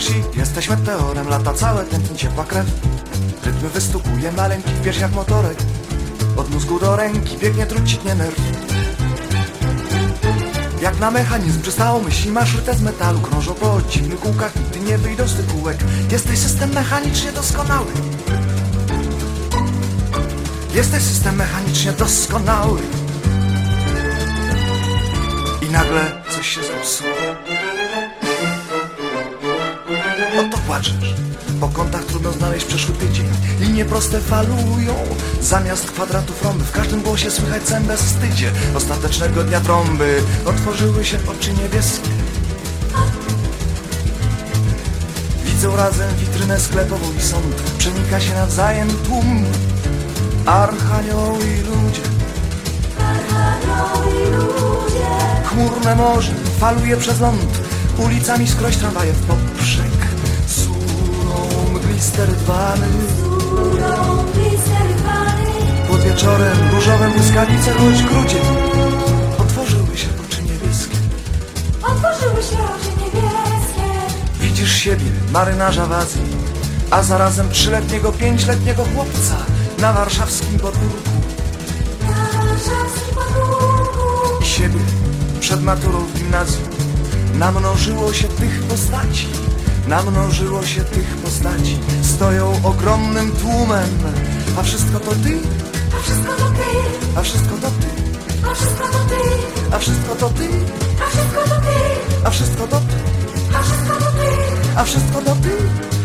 Żyjesz i jesteś meteorem, lata całe tętni ciepła krew. Rytmy wystukuje maleńki w piersiach motorek. Od mózgu do ręki biegnie trucitnie nerw. Jak na mechanizm przystało myśli masz ryte z metalu Krążą po dziwnych kółkach, nigdy nie wyjdą z tych kółek Jesteś system mechanicznie doskonały. Jesteś system mechanicznie doskonały. I nagle coś się zepsuło Oto płaczesz. Po kątach trudno znaleźć przeszły tydzień. Linie proste falują. Zamiast kwadratów rąby W każdym głosie słychać cębę wstydzie. Ostatecznego dnia trąby Otworzyły się oczy niebieskie. Widzą razem witrynę sklepową i sąd Przenika się nawzajem tłum. Archanioły i ludzie. Chmurne morze faluje przez ląd Ulicami skroś tramwaje w poprzek. Suną mgliste rydwany Pod wieczorem różowe błyskawice choć grudzień Otworzyły się oczy niebieskie. Otworzyły się oczy niebieskie. Widzisz siebie, marynarza w Azji A zarazem trzyletniego, pięćletniego chłopca Na warszawskim podwórku. Na warszawskim podwórku. i siebie przed maturą w gimnazjum. Namnożyło się tych postaci, namnożyło się tych postaci. Stoją ogromnym tłumem, a wszystko to ty, A wszystko to ty, a wszystko to ty, a wszystko to ty, a wszystko to ty, a wszystko to ty, a wszystko to ty, a wszystko to ty, a wszystko to ty,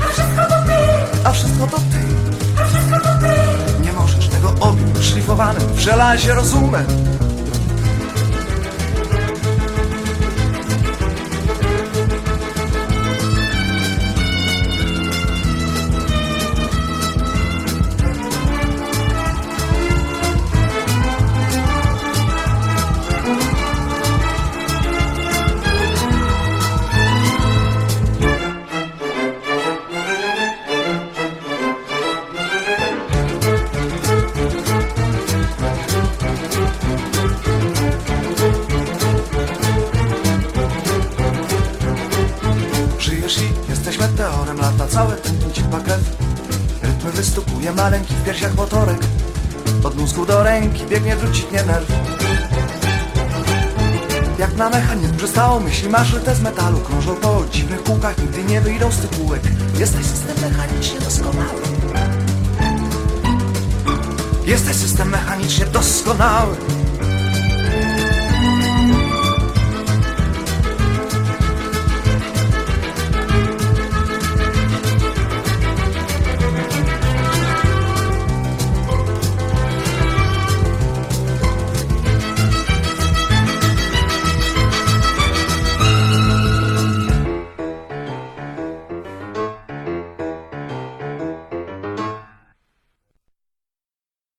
a wszystko to ty, a wszystko to ty. a wszystko to ty. Nie możesz tego objąć szlifowanym w żelazie rozumem. Żyjesz i jesteś meteorem, lata całe tętni ci pakiew Rytmy wystukuje maleńki w piersiach motorek. Od mózgu do ręki biegnie wrócitnie nerw. Jak na mechanizm przystało myśli masz ryte z metalu Krążą po dziwnych kółkach, nigdy nie wyjdą z tych kółek Jesteś system mechanicznie doskonały. Jesteś system mechanicznie doskonały